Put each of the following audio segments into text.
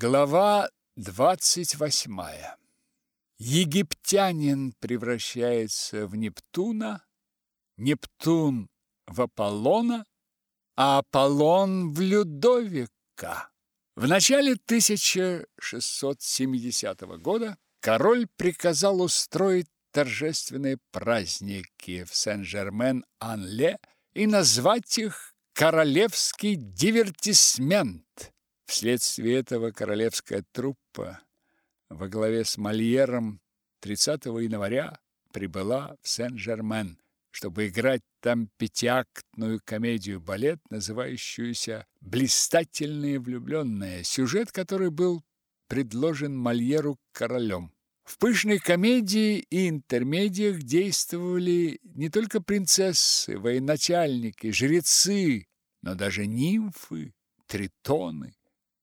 Глава двадцать восьмая. Египтянин превращается в Нептуна, Нептун в Аполлона, а Аполлон в Людовика. В начале 1670 года король приказал устроить торжественные праздники в Сен-Жермен-Ан-Ле и назвать их «Королевский дивертисмент». Вследствие этого королевская труппа во главе с Мольером 30 января прибыла в Сен-Жермен, чтобы играть там пятиактную комедию-балет, называющуюся «Блистательные влюбленные», сюжет который был предложен Мольеру королем. В пышной комедии и интермедиях действовали не только принцессы, военачальники, жрецы, но даже нимфы, тритоны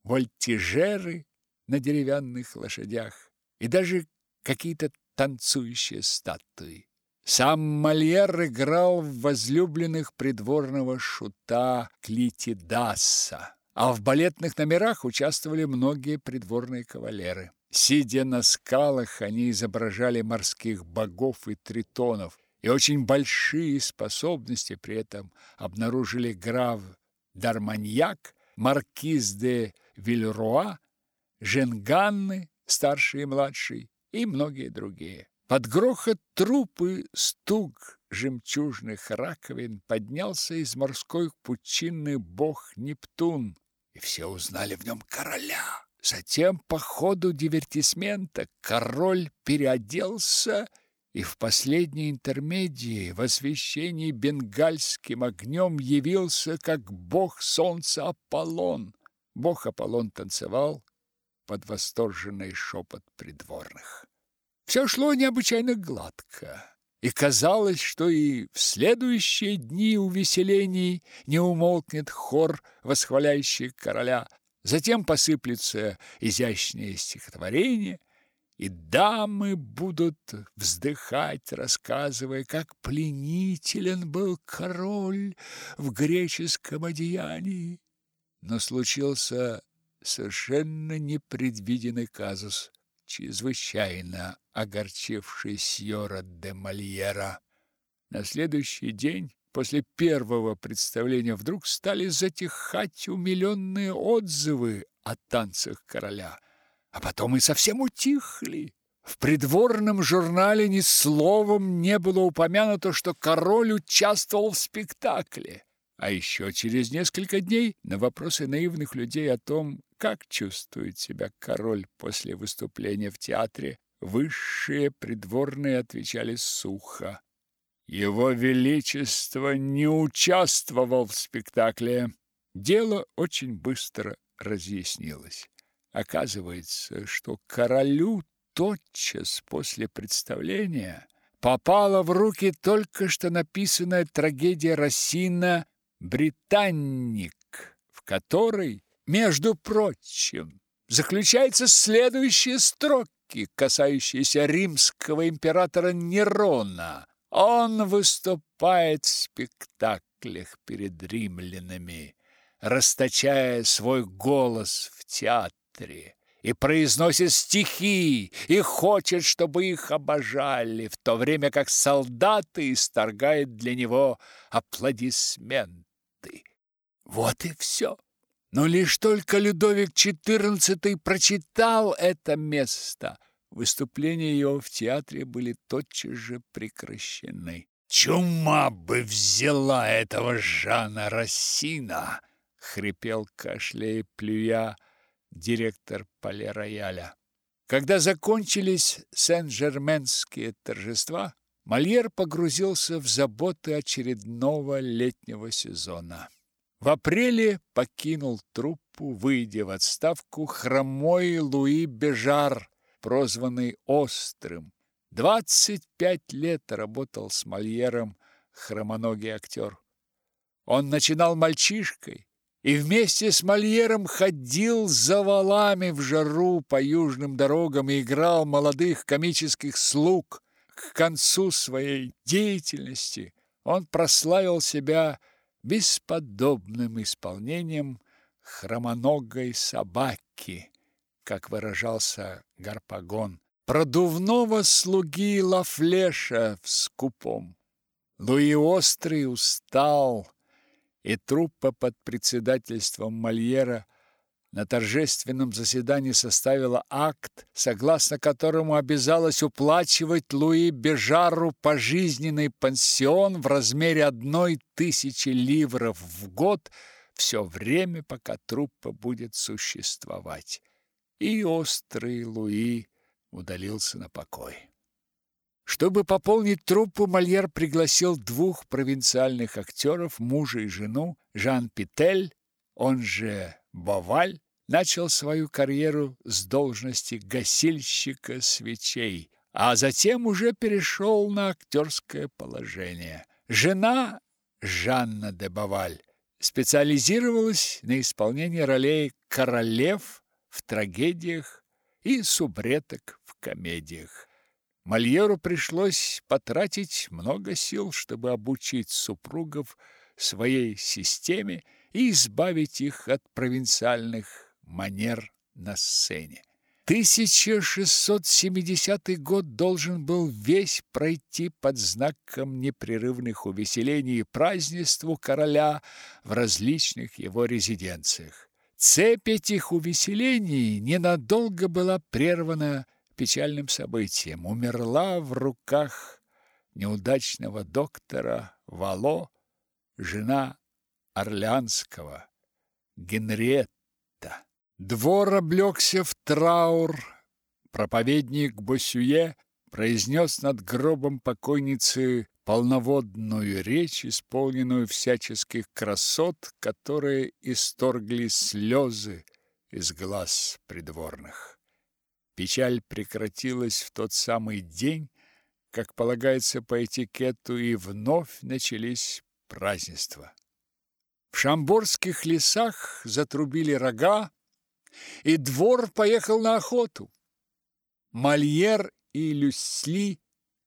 вольтижеры на деревянных лошадях и даже какие-то танцующие статуи. Сам Мольер играл в возлюбленных придворного шута Клитидаса, а в балетных номерах участвовали многие придворные кавалеры. Сидя на скалах, они изображали морских богов и тритонов, и очень большие способности при этом обнаружили граф Дарманьяк, маркиз де Вильруа, Женганны, старший и младший, и многие другие. Под грохот трупы стук жемчужных раковин поднялся из морской пучины бог Нептун, и все узнали в нем короля. Затем по ходу дивертисмента король переоделся и в последней интермедии в освещении бенгальским огнем явился как бог солнца Аполлон. Бог Аполлон танцевал под восторженный шепот придворных. Все шло необычайно гладко, и казалось, что и в следующие дни увеселений не умолкнет хор, восхваляющий короля. Затем посыплются изящные стихотворения, и дамы будут вздыхать, рассказывая, как пленителен был король в греческом одеянии но случился совершенно непредвиденный казус, чрезвычайно огорчивший сьора де Мольера. На следующий день после первого представления вдруг стали затихать умиленные отзывы о танцах короля, а потом и совсем утихли. В придворном журнале ни словом не было упомянуто, что король участвовал в спектакле. А еще через несколько дней на вопросы наивных людей о том, как чувствует себя король после выступления в театре, высшие придворные отвечали сухо. Его величество не участвовал в спектакле. Дело очень быстро разъяснилось. Оказывается, что королю тотчас после представления попала в руки только что написанная трагедия Рассина британник, в которой, между прочим, заключаются следующие строки, касающиеся римского императора Нерона. Он выступает в спектаклях перед римлянами, расточая свой голос в театре и произносит стихи, и хочет, чтобы их обожали, в то время как солдаты исторгают для него аплодисменты ты. Вот и все. Но лишь только Людовик XIV прочитал это место, выступления его в театре были тотчас же прекращены. «Чума бы взяла этого Жана Рассина!» — хрипел, кашляя и плюя директор Пале-Рояля. Когда закончились Сен-Жерменские торжества, Мольер погрузился в заботы очередного летнего сезона. В апреле покинул труппу, выйдя в отставку, хромой Луи Бежар, прозванный Острым. Двадцать пять лет работал с Мольером хромоногий актер. Он начинал мальчишкой и вместе с Мольером ходил за валами в жару по южным дорогам и играл молодых комических слуг, к концу своей деятельности он прославил себя бесподобным исполнением хромоногой собаки, как выражался Гарпагон, продувного слуги Лафлеша в скупом. Луи Острый устал, и труппа под председательством Мольера на торжественном заседании составила акт, согласно которому обязалась уплачивать Луи Бежару пожизненный пансион в размере одной тысячи ливров в год все время, пока труппа будет существовать. И острый Луи удалился на покой. Чтобы пополнить труппу, Мольер пригласил двух провинциальных актеров, мужа и жену, Жан Питель, он же Боваль, начал свою карьеру с должности гасильщика свечей, а затем уже перешел на актерское положение. Жена Жанна де Баваль специализировалась на исполнении ролей королев в трагедиях и субреток в комедиях. Мольеру пришлось потратить много сил, чтобы обучить супругов своей системе и избавить их от провинциальных манер на сцене. 1670 год должен был весь пройти под знаком непрерывных увеселений и празднеству короля в различных его резиденциях. Цепь этих увеселений ненадолго была прервана печальным событием. Умерла в руках неудачного доктора Вало жена Орлеанского Генриетта. Двор облегся в траур. Проповедник Босюе произнес над гробом покойницы полноводную речь, исполненную всяческих красот, которые исторгли слезы из глаз придворных. Печаль прекратилась в тот самый день, как полагается по этикету, и вновь начались празднества. В шамборских лесах затрубили рога, и двор поехал на охоту. Мольер и Люсли,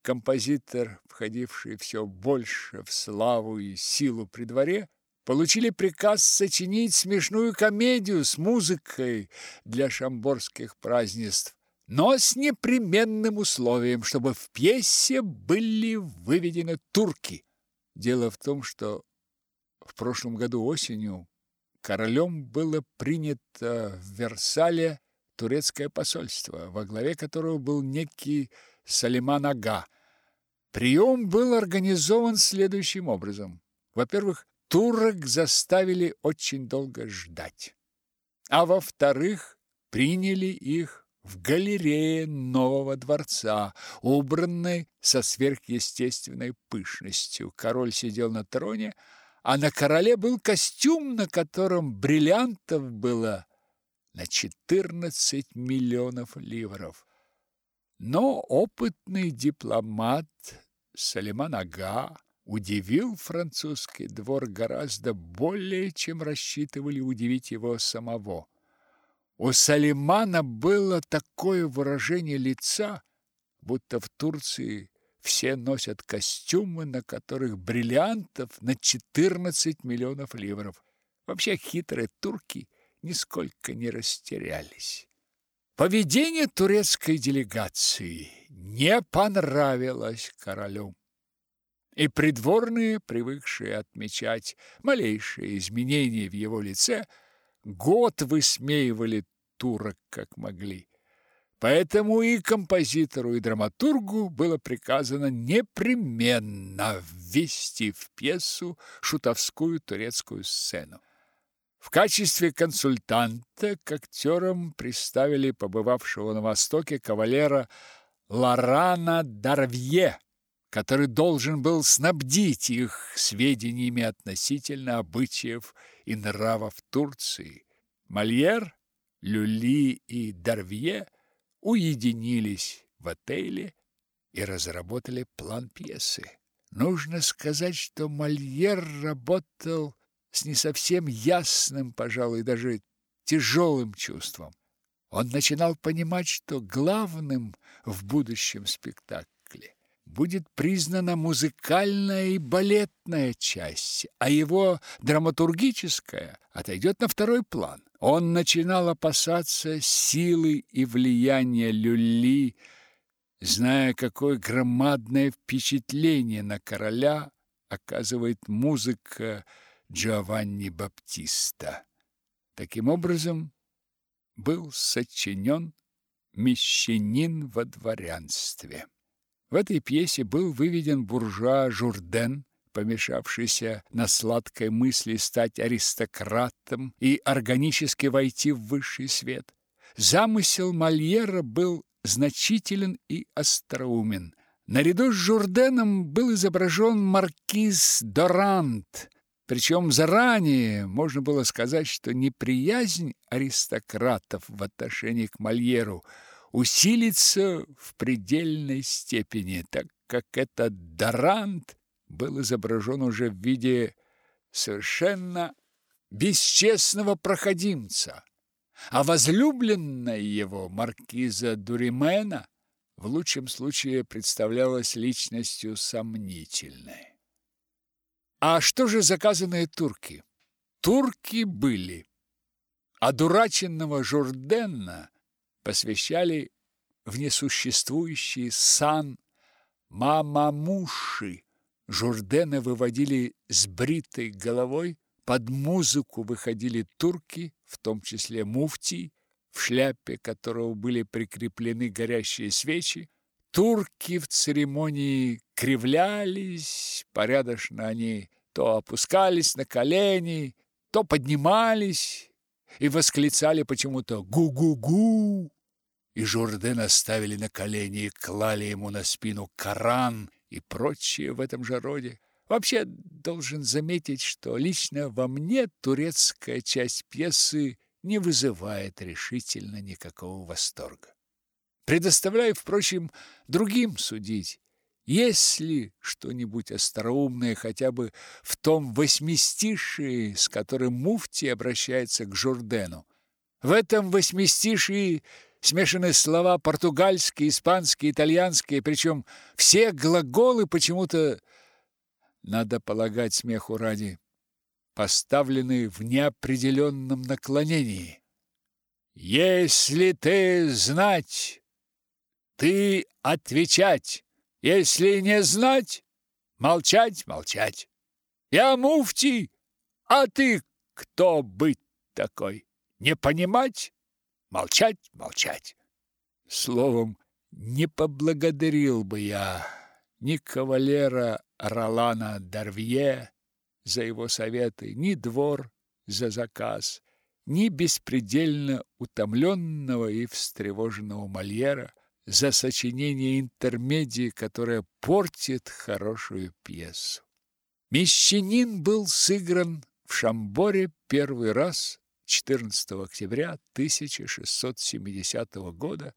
композитор, входивший все больше в славу и силу при дворе, получили приказ сочинить смешную комедию с музыкой для шамборских празднеств, но с непременным условием, чтобы в пьесе были выведены турки. Дело в том, что в прошлом году осенью королем было принято в Версале турецкое посольство, во главе которого был некий Салиман Ага. Прием был организован следующим образом. Во-первых, турок заставили очень долго ждать. А во-вторых, приняли их в галерее нового дворца, убранной со сверхъестественной пышностью. Король сидел на троне, а на короле был костюм, на котором бриллиантов было на 14 миллионов ливров. Но опытный дипломат Салиман Ага удивил французский двор гораздо более, чем рассчитывали удивить его самого. У Салимана было такое выражение лица, будто в Турции все носят костюмы, на которых бриллиантов на 14 миллионов ливров. Вообще хитрые турки нисколько не растерялись. Поведение турецкой делегации не понравилось королю. И придворные, привыкшие отмечать малейшие изменения в его лице, год высмеивали турок как могли. Поэтому и композитору, и драматургу было приказано непременно ввести в пьесу шутовскую турецкую сцену. В качестве консультанта к актерам представили побывавшего на Востоке кавалера Лорана Дарвье, который должен был снабдить их сведениями относительно обычаев и нравов Турции. Мольер, Люли и Дарвье – уединились в отеле и разработали план пьесы. Нужно сказать, что Мольер работал с не совсем ясным, пожалуй, даже тяжелым чувством. Он начинал понимать, что главным в будущем спектакле будет признана музыкальная и балетная часть, а его драматургическая отойдет на второй план. Он начинал опасаться силы и влияния люли, зная, какое громадное впечатление на короля оказывает музыка Джованни Баптиста. Таким образом, был сочинен «Мещанин во дворянстве». В этой пьесе был выведен буржуа Журден, помешавшийся на сладкой мысли стать аристократом и органически войти в высший свет. Замысел Мольера был значителен и остроумен. Наряду с Журденом был изображен маркиз Дорант, причем заранее можно было сказать, что неприязнь аристократов в отношении к Мольеру усилится в предельной степени, так как этот Дорант был изображен уже в виде совершенно бесчестного проходимца, а возлюбленная его маркиза Дуримена в лучшем случае представлялась личностью сомнительной. А что же заказанные турки? Турки были. Одураченного Журдена посвящали в несуществующий сан Мамамуши. Журдена выводили с бритой головой, под музыку выходили турки, в том числе муфтий, в шляпе которого были прикреплены горящие свечи, Турки в церемонии кривлялись, порядочно они то опускались на колени, то поднимались и восклицали почему-то «гу-гу-гу». И Журдена ставили на колени и клали ему на спину Коран и прочее в этом же роде. Вообще, должен заметить, что лично во мне турецкая часть пьесы не вызывает решительно никакого восторга. Предоставляю, впрочем, другим судить. Есть ли что-нибудь остроумное хотя бы в том восьмистишии, с которым муфти обращается к Журдену? В этом восьмистишии смешаны слова португальские, испанские, итальянские, причем все глаголы почему-то, надо полагать смеху ради, поставлены в неопределенном наклонении. «Если ты знать...» Ты отвечать, если не знать, молчать, молчать. Я муфти, а ты кто быть такой? Не понимать, молчать, молчать. Словом, не поблагодарил бы я ни кавалера Ролана Дарвье за его советы, ни двор за заказ, ни беспредельно утомленного и встревоженного Мольера, за сочинение интермедии, которая портит хорошую пьесу. Мещанин был сыгран в Шамборе первый раз 14 октября 1670 года,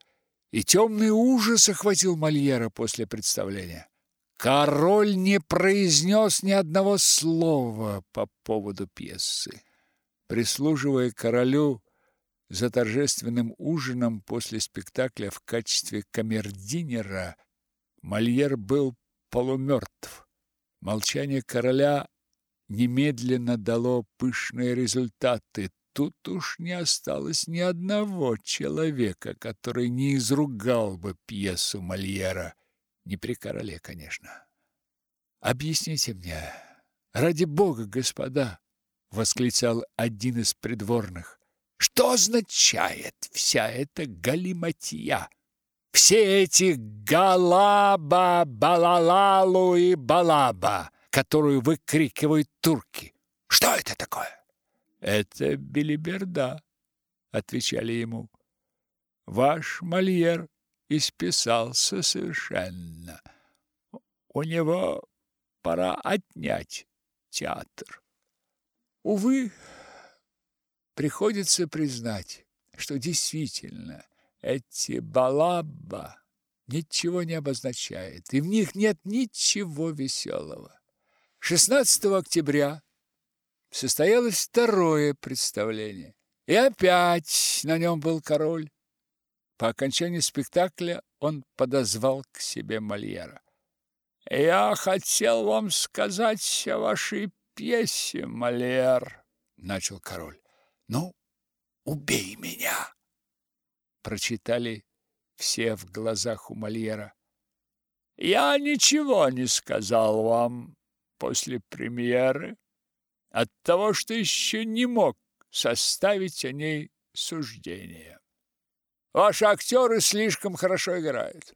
и темный ужас охватил Мольера после представления. Король не произнес ни одного слова по поводу пьесы. Прислуживая королю, за торжественным ужином после спектакля в качестве камердинера Мольер был полумертв. Молчание короля немедленно дало пышные результаты. Тут уж не осталось ни одного человека, который не изругал бы пьесу Мольера. Не при короле, конечно. «Объясните мне, ради бога, господа!» — восклицал один из придворных. Что означает вся эта галиматья? Все эти галаба, балалалу и балаба, которую выкрикивают турки. Что это такое? Это белиберда, отвечали ему. Ваш Мольер исписался совершенно. У него пора отнять театр. Увы, Приходится признать, что действительно эти балаба ничего не обозначают, и в них нет ничего веселого. 16 октября состоялось второе представление, и опять на нем был король. По окончании спектакля он подозвал к себе Мольера. «Я хотел вам сказать о вашей пьесе, Мольер», — начал король. Ну, убей меня!» Прочитали все в глазах у Мольера. «Я ничего не сказал вам после премьеры от того, что еще не мог составить о ней суждение. Ваши актеры слишком хорошо играют.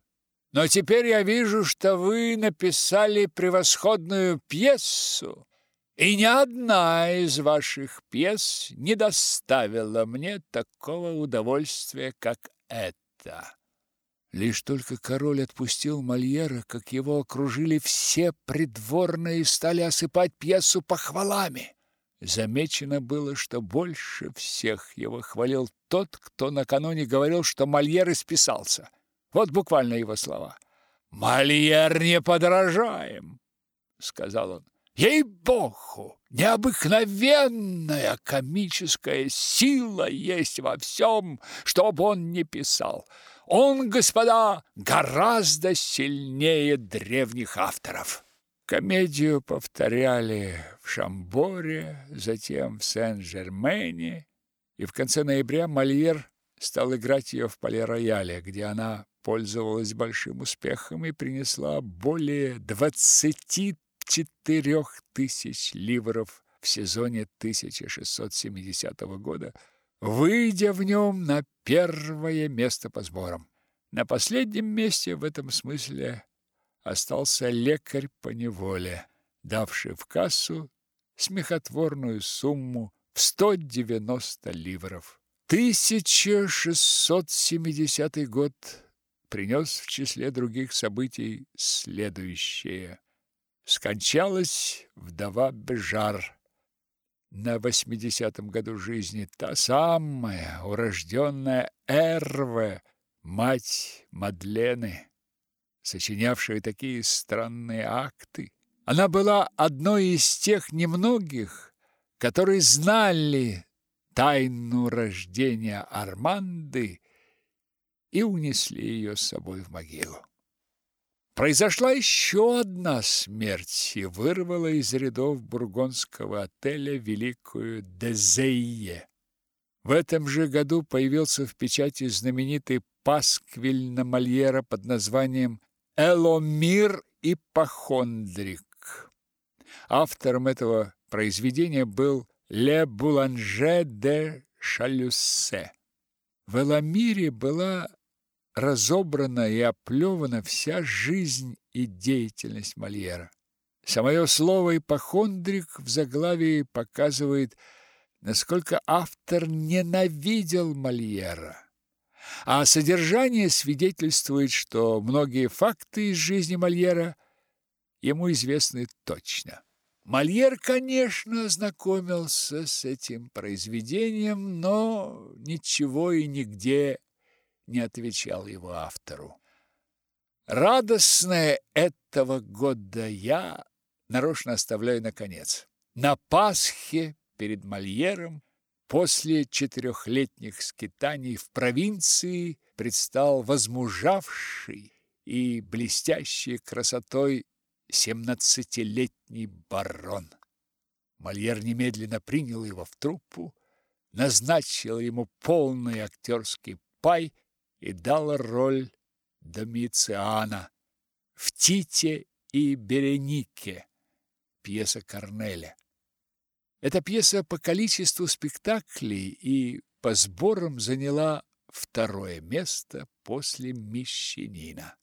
Но теперь я вижу, что вы написали превосходную пьесу, и ни одна из ваших пьес не доставила мне такого удовольствия, как эта. Лишь только король отпустил Мольера, как его окружили все придворные и стали осыпать пьесу похвалами. Замечено было, что больше всех его хвалил тот, кто накануне говорил, что Мольер исписался. Вот буквально его слова. «Мольер неподражаем», — сказал он. «Ей-богу, необыкновенная комическая сила есть во всем, что бы он ни писал. Он, господа, гораздо сильнее древних авторов». Комедию повторяли в Шамборе, затем в Сен-Жермене, и в конце ноября Мольер стал играть ее в Пале-Рояле, где она пользовалась большим успехом и принесла более 24 тысяч ливров в сезоне 1670 года, выйдя в нем на первое место по сборам. На последнем месте в этом смысле остался лекарь по неволе, давший в кассу смехотворную сумму в 190 ливров. 1670 год принес в числе других событий следующее. Скончалась вдова Бежар на восьмидесятом году жизни, та самая урожденная Эрве, мать Мадлены сочинявшая такие странные акты. Она была одной из тех немногих, которые знали тайну рождения Арманды и унесли ее с собой в могилу. Произошла еще одна смерть и вырвала из рядов бургондского отеля великую Дезейе. В этом же году появился в печати знаменитый пасквиль на Мольера под названием Эломир Ипохондрик. Автором этого произведения был Ле Буланже де Шалюссе. В Эламире была разобрана и оплевана вся жизнь и деятельность Мольера. Самое слово «ипохондрик» в заглавии показывает, насколько автор ненавидел Мольера. А содержание свидетельствует, что многие факты из жизни Мольера ему известны точно. Мольер, конечно, ознакомился с этим произведением, но ничего и нигде не отвечал его автору. Радостное этого года я нарочно оставляю наконец. На Пасхе перед Мольером После четырехлетних скитаний в провинции предстал возмужавший и блестящий красотой семнадцатилетний барон. Мольер немедленно принял его в труппу, назначил ему полный актерский пай и дал роль Домициана в Тите и Беренике, пьеса Корнеля. Эта пьеса по количеству спектаклей и по сборам заняла второе место после «Мещанина».